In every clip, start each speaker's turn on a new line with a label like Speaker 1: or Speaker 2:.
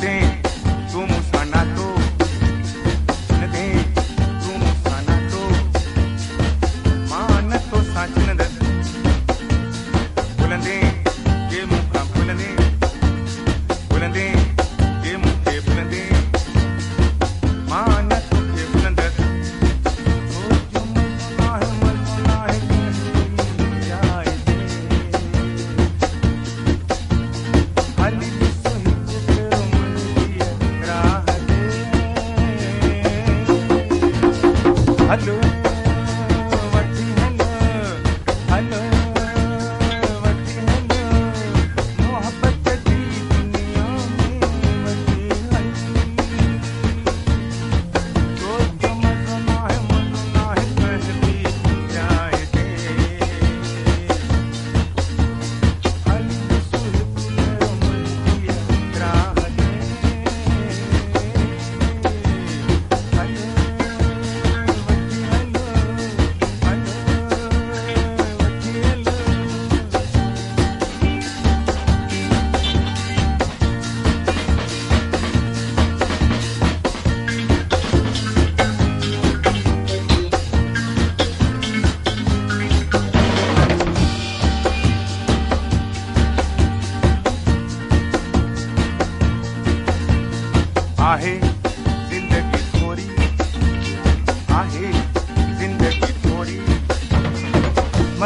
Speaker 1: dance.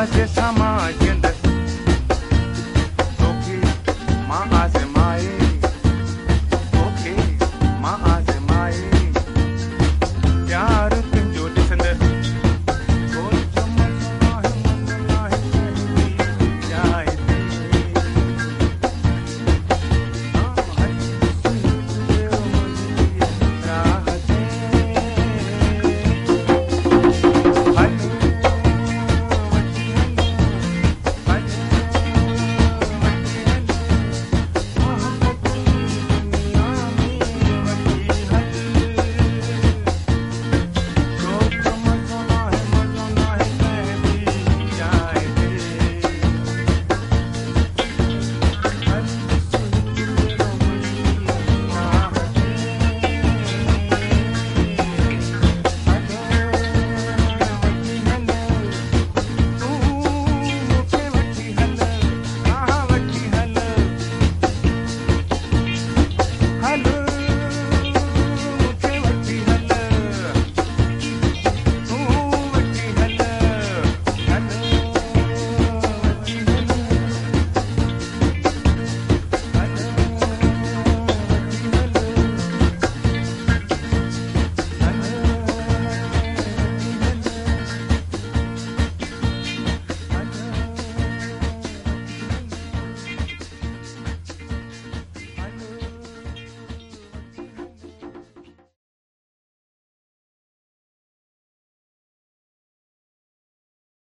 Speaker 1: Gracias a